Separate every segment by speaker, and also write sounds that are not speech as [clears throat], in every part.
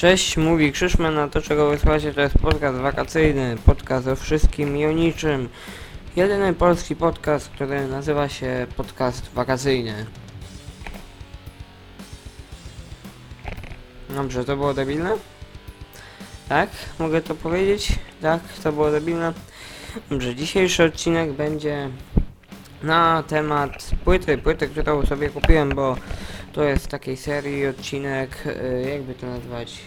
Speaker 1: Cześć, mówi Krzyszman, a to czego wysłuchacie to jest podcast wakacyjny, podcast o wszystkim i o niczym. Jedyny polski podcast, który nazywa się podcast wakacyjny. Dobrze, to było debilne? Tak? Mogę to powiedzieć? Tak, to było debilne. Dobrze, dzisiejszy odcinek będzie na temat płyty, płyty, którą sobie kupiłem, bo to jest takiej serii odcinek, y, jakby to nazwać,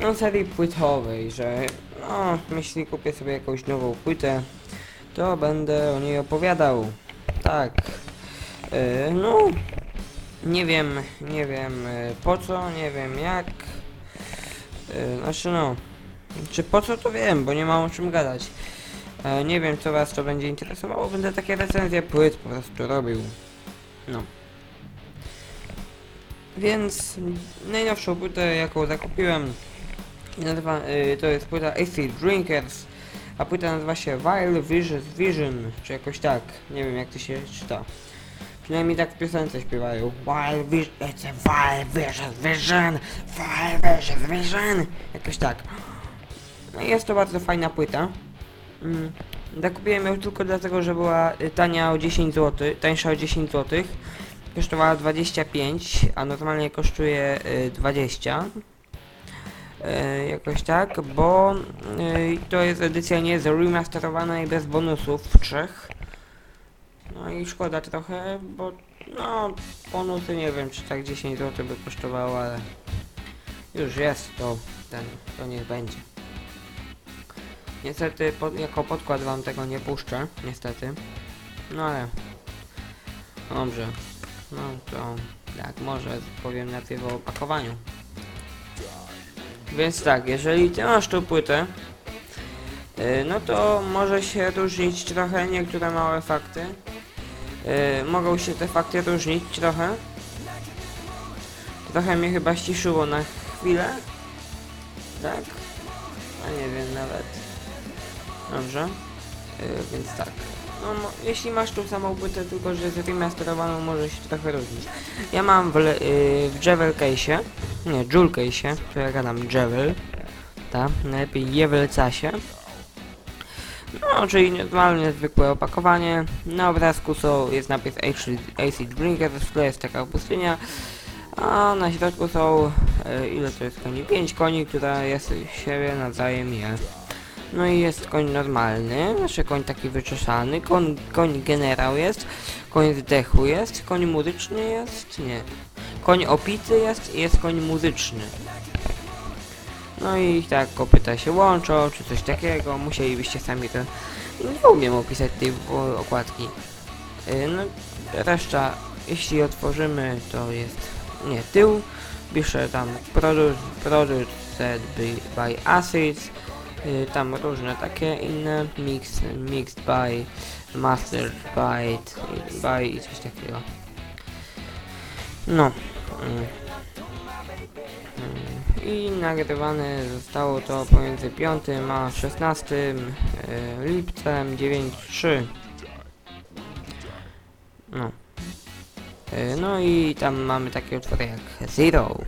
Speaker 1: no serii płytowej, że no, jeśli kupię sobie jakąś nową płytę, to będę o niej opowiadał. Tak. Y, no, nie wiem, nie wiem y, po co, nie wiem jak. Znaczy no, czy po co to wiem, bo nie mam o czym gadać. E, nie wiem, co was to będzie interesowało, będę takie recenzje płyt po prostu robił. No. Więc najnowszą płytę, jaką zakupiłem, nazywa, y, to jest płyta AC Drinkers, a płyta nazywa się Vile Vision, Vision, czy jakoś tak, nie wiem jak to się czyta. Przynajmniej tak w piosence śpiewają. Vile Vision, it's a Vile Vision, Vision, Vile Vision, Vision, jakoś tak. No i jest to bardzo fajna płyta. Mm. Zakupiłem ją tylko dlatego, że była y, tania o 10 zł, tańsza o 10 zł. Kosztowała 25, a normalnie kosztuje y, 20. Y, jakoś tak, bo y, to jest edycja nie zremasterowana i bez bonusów w trzech. No i szkoda trochę, bo no bonusy nie wiem czy tak 10 zł by kosztowało, ale już jest to ten, to niech będzie. Niestety jako podkład wam tego nie puszczę, niestety. No ale dobrze. No to tak, może powiem najpierw o opakowaniu. Więc tak, jeżeli ty masz tą płytę, yy, no to może się różnić trochę niektóre małe fakty. Yy, mogą się te fakty różnić trochę. Trochę mnie chyba ściszyło na chwilę. Tak? A nie wiem nawet. Dobrze. Yy, więc tak. No, jeśli masz tą samą płytę, tylko że zremasterowaną, może się trochę różnić. Ja mam w, le- yy, w Jewel Case'ie, nie, Jewel Case'ie, to ja gadam Jewel, tak, najlepiej Jewel Casie. No, czyli normalnie zwykłe opakowanie. Na obrazku są, jest napis AC Drinker, w jest taka pustynia, a na środku są, yy, ile to jest koni? 5 koni, która jest siebie nawzajem je. No i jest koń normalny, znaczy koń taki wyczesany, koń, koń generał jest, koń zdechu jest, koń muzyczny jest, nie. Koń opity jest i jest koń muzyczny. No i tak kopyta się łączą, czy coś takiego, musielibyście sami to... Nie umiem opisać tej okładki. Yy, no, reszta, jeśli otworzymy, to jest, nie, tył, pisze tam produce, produced by, by Acids, Y, tam różne takie inne mix, mixed by, mastered by, by i coś takiego. No. Mm. Mm. I nagrywane zostało to pomiędzy 5 a 16 y, lipcem 9.3. No. Y, No i tam mamy takie utwory jak Zero,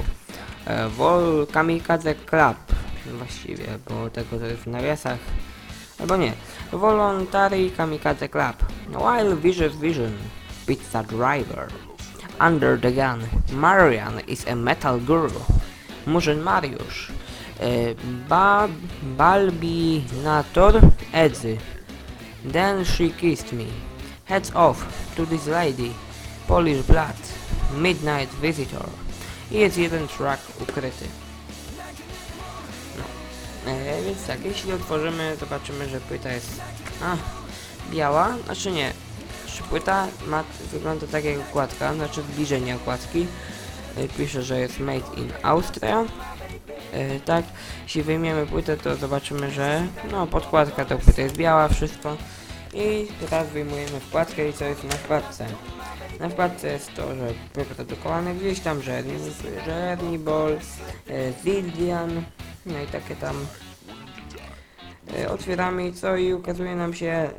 Speaker 1: Vol Kamikaze Club, właściwie, bo tego to jest w nawiasach. Albo nie. Voluntary Kamikaze Club. While Vicious Vision Pizza Driver. Under the Gun. Marian is a metal girl. Murzyn Mariusz. E, ba Balbinator Edzy. Then she kissed me. Heads off to this lady. Polish Blood. Midnight Visitor. I jest jeden track ukryty. E, więc tak, jeśli otworzymy, zobaczymy, że płyta jest a, biała, znaczy nie, znaczy płyta ma, wygląda tak jak okładka, znaczy zbliżenie okładki. E, pisze, że jest made in Austria. E, tak, jeśli wyjmiemy płytę, to zobaczymy, że no podkładka to płyta jest biała, wszystko. I teraz wyjmujemy wkładkę i co jest na wkładce. Na wkładce jest to, że wyprodukowane gdzieś tam, że że Ernibol, e, Zildian, no i takie tam e, otwieramy co i ukazuje nam się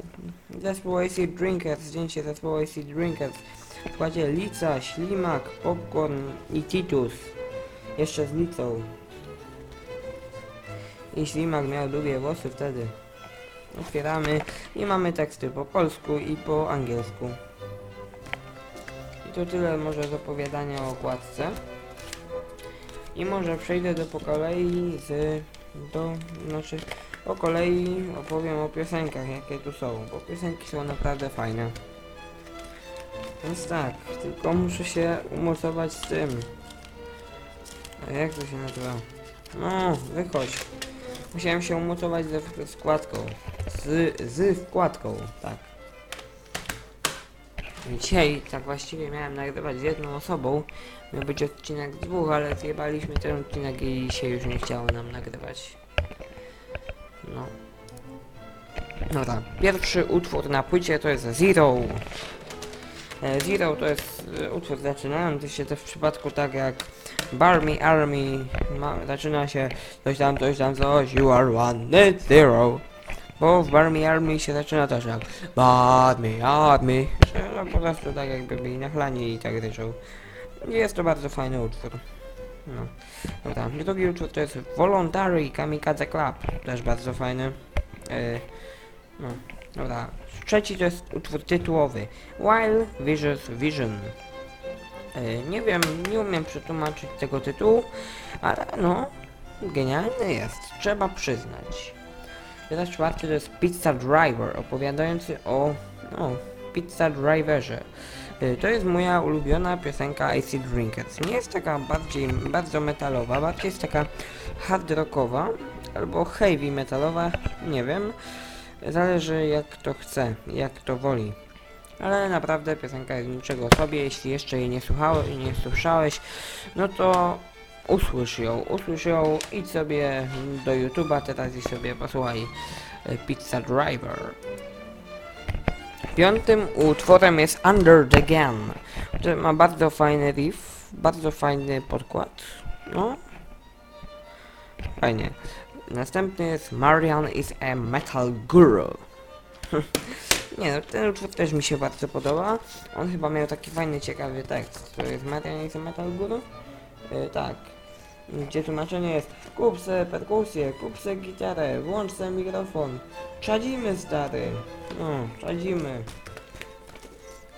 Speaker 1: zespół AC Drinkers, zdjęcie zespołu AC Drinkers składzie Lica, Ślimak, Popcorn i Titus. Jeszcze z licą. I ślimak miał długie włosy wtedy. Otwieramy i mamy teksty po polsku i po angielsku. I to tyle może z opowiadania o okładce. I może przejdę do po kolei z... do... znaczy po kolei opowiem o piosenkach jakie tu są, bo piosenki są naprawdę fajne. Więc tak, tylko muszę się umocować z tym. A jak to się nazywa? No, wychodź. Musiałem się umocować ze składką. Z, z wkładką, tak. Dzisiaj tak właściwie miałem nagrywać z jedną osobą. Miał być odcinek dwóch, ale zjebaliśmy ten odcinek i się już nie chciało nam nagrywać. No. Dobra, pierwszy utwór na płycie to jest Zero. E, Zero to jest e, utwór zaczynający się też w przypadku tak jak Barmy Army ma, zaczyna się coś tam, coś tam, coś You are one, it's zero Bo w Barmy Army się zaczyna też jak Barmy Army że no po prostu tak jakby byli nachlani i tak ryczą. Jest to bardzo fajny utwór. No Dobra, drugi utwór to jest Voluntary Kamikaze Club. Też bardzo fajny. E, No, dobra. Trzeci to jest utwór tytułowy. While Visions Vision. E, Nie wiem, nie umiem przetłumaczyć tego tytułu, ale no, genialny jest, trzeba przyznać. Teraz czwarty to jest Pizza Driver, opowiadający o, no, Pizza Driverze. E, To jest moja ulubiona piosenka AC Drinkers. Nie jest taka bardziej, bardzo metalowa, bardziej jest taka hard rockowa, albo heavy metalowa, nie wiem. Zależy jak kto chce, jak kto woli. Ale naprawdę piosenka jest niczego sobie, jeśli jeszcze jej nie słuchałeś nie słyszałeś, no to usłysz ją, usłysz ją, idź sobie do YouTube'a teraz i sobie posłuchaj e, Pizza Driver. Piątym utworem jest Under the Gun, który ma bardzo fajny riff, bardzo fajny podkład, no. Fajnie. Następny jest Marian is a Metal Guru. [laughs] Nie no, ten utwór też mi się bardzo podoba. On chyba miał taki fajny, ciekawy tekst. To jest Marian is a Metal Guru? Yy, tak. Gdzie tłumaczenie jest Kup se perkusję, kup se gitarę, włącz se mikrofon. Czadzimy stary. No, czadzimy.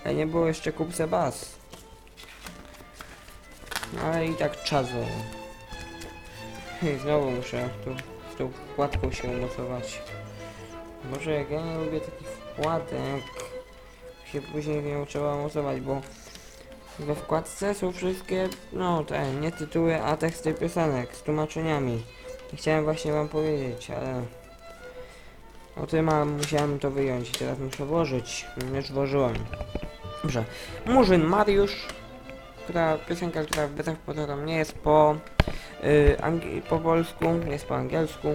Speaker 1: Ale nie było jeszcze kup se bas. No, ale i tak czadzą. I znowu muszę tu z tą wkładką się umocować. Może jak ja nie lubię takich wkładek, się później nie trzeba mocować, bo we wkładce są wszystkie, no te, nie tytuły, a teksty piosenek z tłumaczeniami. Chciałem właśnie wam powiedzieć, ale o tym musiałem to wyjąć i teraz muszę włożyć. Już włożyłem. Dobrze. Murzyn Mariusz, która piosenka, która wbrew pozorom nie jest po, y, po polsku, jest po angielsku.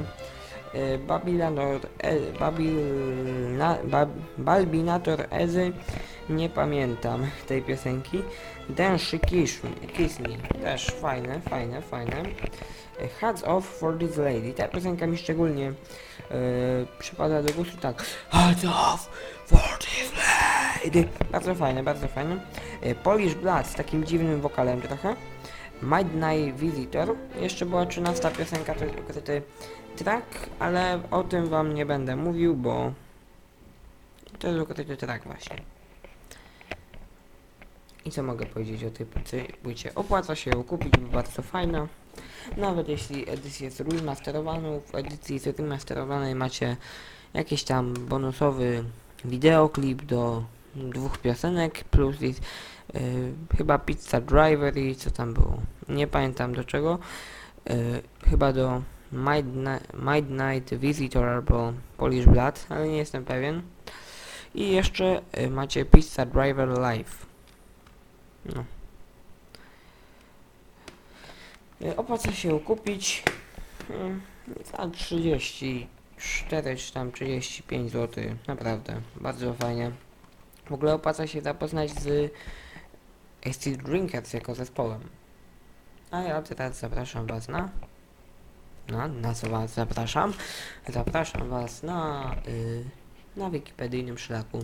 Speaker 1: Y, Babilator, e, Babilna, Bab, Balbinator Ezy, nie pamiętam tej piosenki. Denszy Kiss Me, Kiss Me, też fajne, fajne, fajne. Hats off for this lady, ta piosenka mi szczególnie y, przypada do gustu, tak. Hats off for this lady. Bardzo fajne, bardzo fajne. Y, Polish Blood z takim dziwnym wokalem trochę. Midnight Visitor. Jeszcze była 13 piosenka, to jest ukryty track, ale o tym wam nie będę mówił, bo to jest ukryty track właśnie. I co mogę powiedzieć o tej płycie? Opłaca się ją kupić, bo bardzo fajna. Nawet jeśli edycja jest remasterowana, w edycji zremasterowanej macie jakiś tam bonusowy wideoklip do dwóch piosenek, plus jest yy, chyba Pizza Driver i co tam było. Nie pamiętam do czego. Yy, chyba do Midnight Visitor albo Polish Blood, ale nie jestem pewien. I jeszcze y, macie Pizza Driver Live. No. Y, Opłaca się kupić y, za 34 czy tam 35 zł. Naprawdę, bardzo fajnie. W ogóle opłaca się zapoznać z AC Drinkers jako zespołem. A ja teraz zapraszam Was na na, na co was zapraszam? Zapraszam was na, y, na wikipedyjnym szlaku.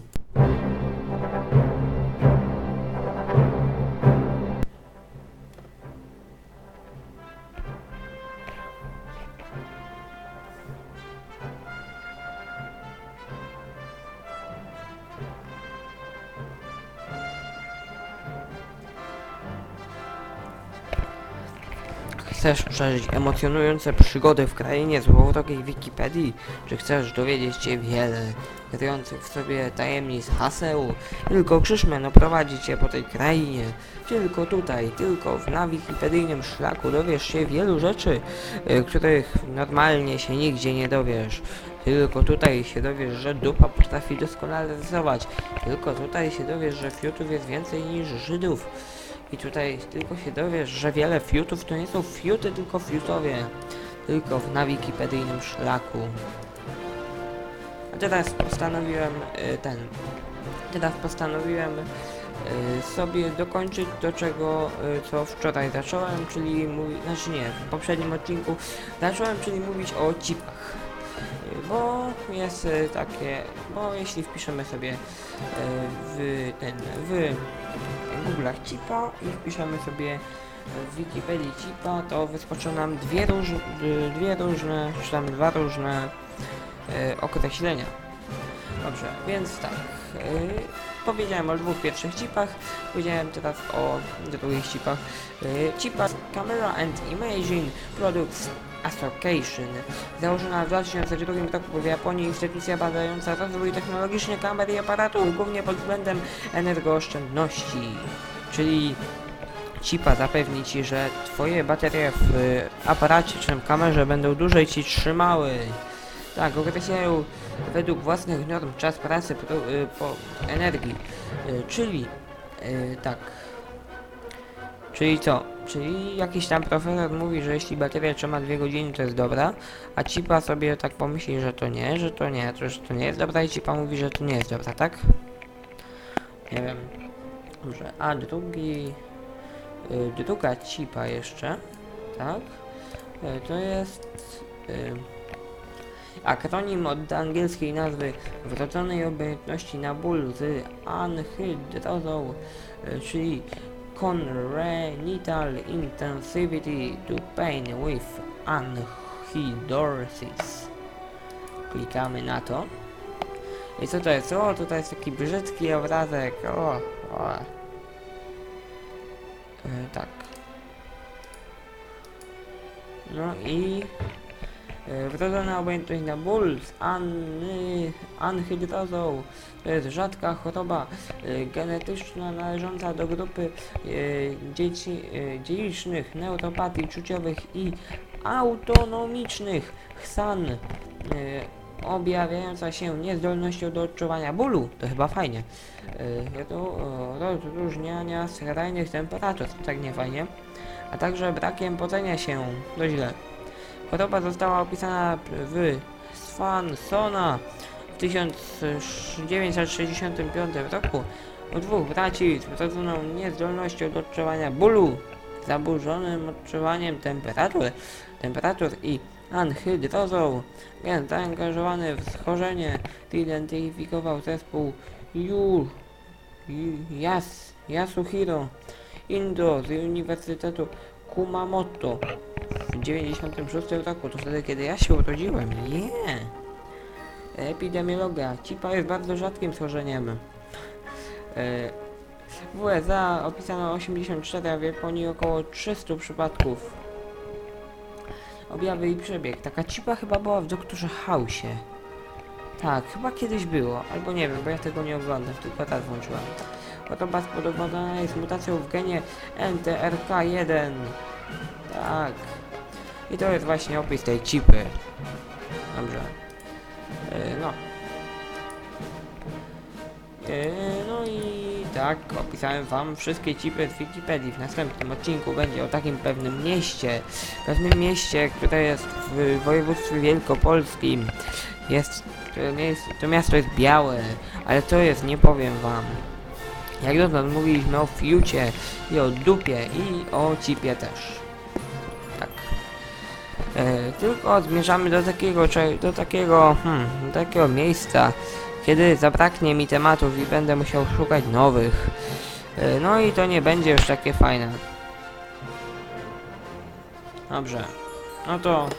Speaker 1: Przeżyć emocjonujące przygody w krainie złowrogiej Wikipedii? Czy chcesz dowiedzieć się wiele kryjących w sobie tajemnic haseł? Tylko Krzyszmen oprowadzi cię po tej krainie. Tylko tutaj, tylko w, na wikipedyjnym szlaku dowiesz się wielu rzeczy, y, których normalnie się nigdzie nie dowiesz. Tylko tutaj się dowiesz, że dupa potrafi doskonale rysować. Tylko tutaj się dowiesz, że fiutów jest więcej niż Żydów. I tutaj tylko się dowiesz, że wiele fiutów to nie są fiuty, tylko fiutowie. Tylko w na wikipedyjnym szlaku. A teraz postanowiłem y, ten. Teraz postanowiłem y, sobie dokończyć do czego, y, co wczoraj zacząłem, czyli mówić, znaczy nie, w poprzednim odcinku zacząłem, czyli mówić o cipach. Y, Bo jest y, takie, bo jeśli wpiszemy sobie y, w ten, w Google'ach cipa i wpiszemy sobie w Wikipedii cipa, to wyskoczą nam dwie, róż, dwie różne, czy tam dwa różne y, określenia. Dobrze, więc tak. y, powiedziałem o dwóch pierwszych chipach, powiedziałem teraz o drugich chipach. Y, chipa Camera and Imaging Products Association. Założona w 2002 roku w Japonii instytucja badająca rozwój technologiczny kamer i aparatów, głównie pod względem energooszczędności. Czyli chipa zapewni Ci, że Twoje baterie w y, aparacie czy w kamerze będą dłużej Ci trzymały. Tak, określają według własnych norm czas pracy y, po energii. Y, czyli tak. Czyli co? Czyli jakiś tam profesor mówi, że jeśli bateria trzyma 2 godziny to jest dobra, a cipa sobie tak pomyśli, że to nie, że to nie, to, że to nie jest dobra i cipa mówi, że to nie jest dobra, tak? Nie wiem. Dobrze, a drugi... Y, druga cipa jeszcze, tak? Y, to jest... Y, akronim od angielskiej nazwy wrodzonej obojętności na ból z anhydrozą, y, czyli Congenital Intensivity to Pain with Anhidrosis. Klikamy na to. I co to jest? O, tutaj jest taki brzydki obrazek. O, o. E, tak. No i wrodzona obojętność na ból z anhydrozą to jest rzadka choroba e, genetyczna należąca do grupy e, dzieci, e, dziedzicznych neuropatii czuciowych i autonomicznych chsan e, objawiająca się niezdolnością do odczuwania bólu, to chyba fajnie, e, ro- rozróżniania skrajnych temperatur, tak nie fajnie, a także brakiem podzenia się, to źle. Choroba została opisana w Swansona w 1965 roku u dwóch braci z wrodzoną niezdolnością do odczuwania bólu, zaburzonym odczuwaniem temperatur, temperatur i anhydrozą. Gen zaangażowany w schorzenie zidentyfikował zespół Yu, Yas, Yasuhiro Indo z Uniwersytetu Kumamoto w 96 roku, to wtedy kiedy ja się urodziłem. Nie. Epidemiologia. Cipa jest bardzo rzadkim schorzeniem. E, W USA opisano 84, a w Japonii około 300 przypadków. Objawy i przebieg. Taka cipa chyba była w Doktorze Hausie. Tak, chyba kiedyś było, albo nie wiem, bo ja tego nie oglądam, tylko raz włączyłem. Choroba spowodowana jest mutacją w genie NTRK1. Tak. I to jest właśnie opis tej chipy. Dobrze. Yy, no. Yy, no i tak, opisałem wam wszystkie chipy z Wikipedii. W następnym odcinku będzie o takim pewnym mieście. Pewnym mieście, które jest w województwie wielkopolskim. Jest, to, jest, to miasto jest białe, ale to jest, nie powiem wam. Jak dotąd mówiliśmy o fiucie i o dupie i o cipie też. E, tylko zmierzamy do takiego, do takiego, hmm, do takiego miejsca, kiedy zabraknie mi tematów i będę musiał szukać nowych. E, no i to nie będzie już takie fajne. Dobrze. No to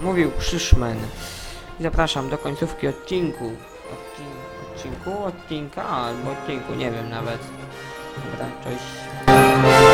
Speaker 1: mówił Krzyszmen. Zapraszam do końcówki odcinku. Odcin- odcinku, odcinka, albo odcinku, nie wiem nawet. Dobra, cześć.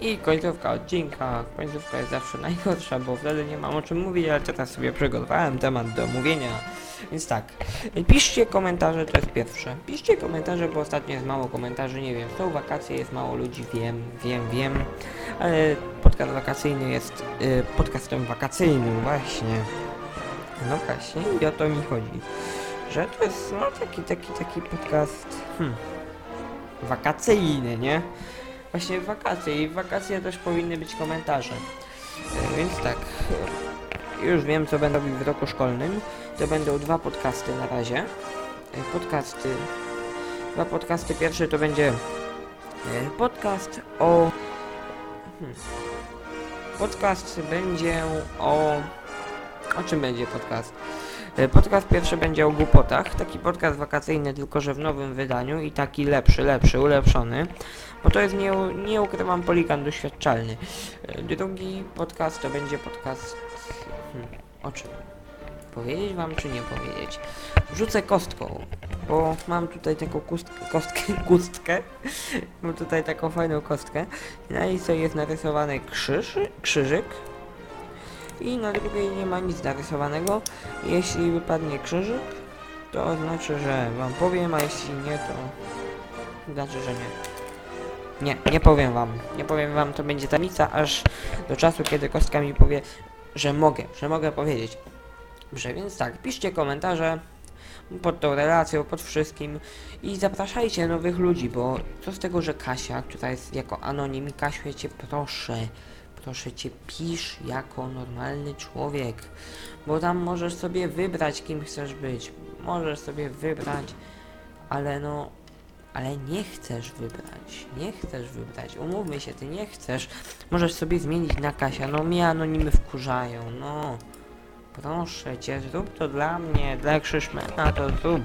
Speaker 1: I końcówka odcinka. Końcówka jest zawsze najgorsza, bo wtedy nie mam o czym mówić, ale teraz sobie przygotowałem temat do mówienia. Więc tak, piszcie komentarze, to jest pierwsze. Piszcie komentarze, bo ostatnio jest mało komentarzy, nie wiem, są wakacje, jest mało ludzi, wiem, wiem, wiem, ale podcast wakacyjny jest y, podcastem wakacyjnym, właśnie. No właśnie, i o to mi chodzi. Że to jest, no, taki, taki, taki podcast, hmm, wakacyjny, nie? Właśnie wakacje i wakacje też powinny być komentarze. E, Więc tak, już wiem co będę robił w roku szkolnym. To będą dwa podcasty na razie. E, Podcasty, dwa podcasty. Pierwszy to będzie e, podcast o... Hmm, podcast będzie o... O czym będzie podcast? E, Podcast pierwszy będzie o głupotach, taki podcast wakacyjny, tylko że w nowym wydaniu i taki lepszy, lepszy, ulepszony, bo to jest, nie, nie ukrywam, poligan doświadczalny. E, Drugi podcast to będzie podcast... Hmm, o czym? Powiedzieć wam, czy nie powiedzieć? Rzucę kostką, bo mam tutaj taką kustkę, kostkę, [laughs] kustkę, mam tutaj taką fajną kostkę, na niej sobie jest narysowany krzyż, krzyżyk, i na drugiej nie ma nic narysowanego. Jeśli wypadnie krzyżyk, to znaczy, że wam powiem, a jeśli nie, to znaczy, że nie. Nie, nie powiem wam. Nie powiem wam, to będzie tajemnica, aż do czasu, kiedy kostka mi powie, że mogę, że mogę powiedzieć. Dobrze, więc tak, piszcie komentarze pod tą relacją, pod wszystkim i zapraszajcie nowych ludzi, bo co z tego, że Kasia, która jest jako anonim, Kasiu, cię proszę, proszę cię, pisz jako normalny człowiek, bo tam możesz sobie wybrać, kim chcesz być, możesz sobie wybrać, ale no, ale nie chcesz wybrać, nie chcesz wybrać, umówmy się, ty nie chcesz, możesz sobie zmienić na Kasia, no mnie anonimy wkurzają, no, proszę cię, zrób to dla mnie, dla Krzyszmana to zrób.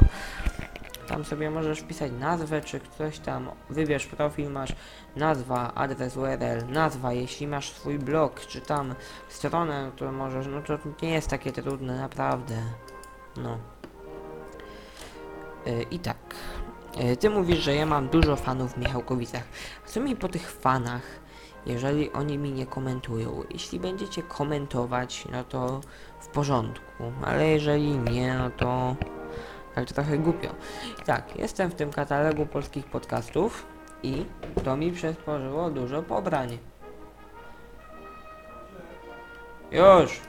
Speaker 1: Tam sobie możesz wpisać nazwę, czy coś tam, wybierz profil, masz nazwa, adres URL, nazwa, jeśli masz swój blog, czy tam stronę, to możesz, no to nie jest takie trudne, naprawdę. No. Yy, I tak. Yy, ty mówisz, że ja mam dużo fanów w Michałkowicach. Co mi po tych fanach, jeżeli oni mi nie komentują? Jeśli będziecie komentować, no to w porządku, ale jeżeli nie, no to tak trochę głupio. Tak, jestem w tym katalogu polskich podcastów i to mi przysporzyło dużo pobrań. Już!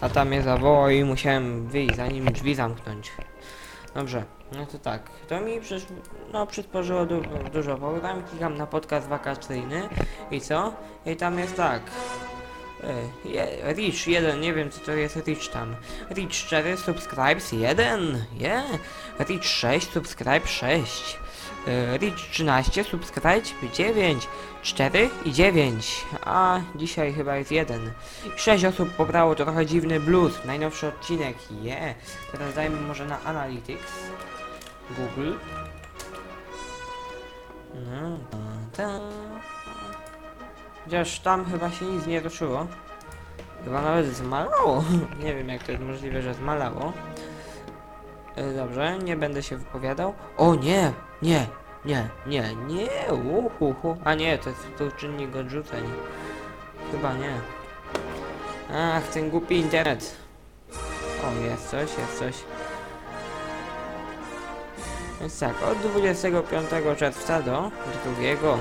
Speaker 1: Tata mnie zawołał i musiałem wyjść, zanim drzwi zamknąć. Dobrze, no to tak. To mi przysz... no, przysporzyło du dużo pobrań. Klikam na podcast wakacyjny i co? I tam jest tak. E, je, Rich 1, nie wiem co to jest Rich tam. Rich 4, subscribes 1, yeah. Rich 6, subscribe 6. E, Rich 13, subscribe 9, 4 i 9. A dzisiaj chyba jest 1. 6 osób pobrało trochę dziwny blues, najnowszy odcinek, yeah. Teraz dajmy może na Analytics. Google. No, ta, ta. Chociaż tam chyba się nic nie ruszyło. Chyba nawet zmalało. [laughs] nie wiem jak to jest możliwe, że zmalało. E, Dobrze, nie będę się wypowiadał. O nie, nie, nie, nie, nie, uhuhu. A nie, to jest to czynnik odrzuceń. Chyba nie. Ach, ten głupi internet. O, jest coś, jest coś. Więc tak, od 25 czerwca do 2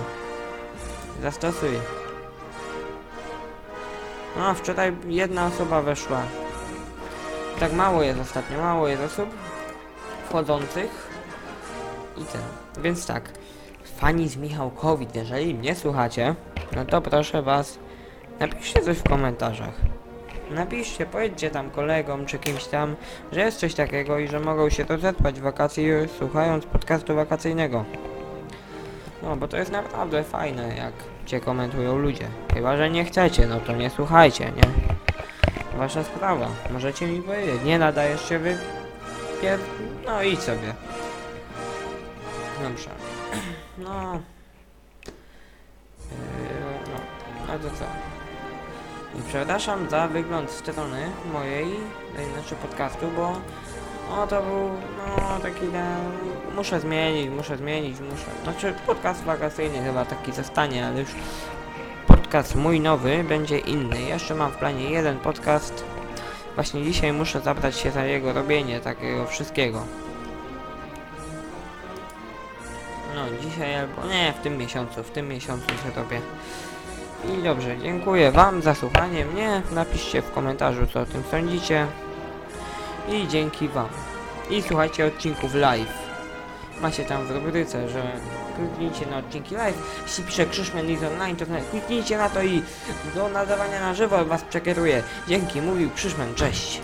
Speaker 1: zastosuj. No, wczoraj jedna osoba weszła. Tak mało jest ostatnio, mało jest osób wchodzących. I ten. Więc tak. Fani z Michałkowic, jeżeli mnie słuchacie, no to proszę was, napiszcie coś w komentarzach. Napiszcie, powiedzcie tam kolegom czy kimś tam, że jest coś takiego i że mogą się rozerwać w wakacje słuchając podcastu wakacyjnego. No, bo to jest naprawdę fajne, jak cię komentują ludzie. Chyba, że nie chcecie, no to nie słuchajcie, nie? Wasza sprawa. Możecie mi powiedzieć, nie nadajesz się wy... Pier... No idź sobie. Dobrze. [clears throat] No... Yy, no, no to co? I przepraszam za wygląd strony mojej, yy, znaczy podcastu, bo No to był, no taki, na, muszę zmienić, muszę zmienić, muszę, znaczy podcast wakacyjny chyba taki zostanie, ale już podcast mój nowy będzie inny. Jeszcze mam w planie jeden podcast. Właśnie dzisiaj muszę zabrać się za jego robienie, takiego wszystkiego. No, dzisiaj albo nie, w tym miesiącu, w tym miesiącu się robię. I dobrze, dziękuję Wam za słuchanie mnie. Napiszcie w komentarzu, co o tym sądzicie. I dzięki Wam. I słuchajcie odcinków live. Macie tam w rubryce, że kliknijcie na odcinki live. Jeśli pisze Krzyszman is online, to kliknijcie na to i do nadawania na żywo Was przekieruję. Dzięki, mówił Krzyszman, cześć.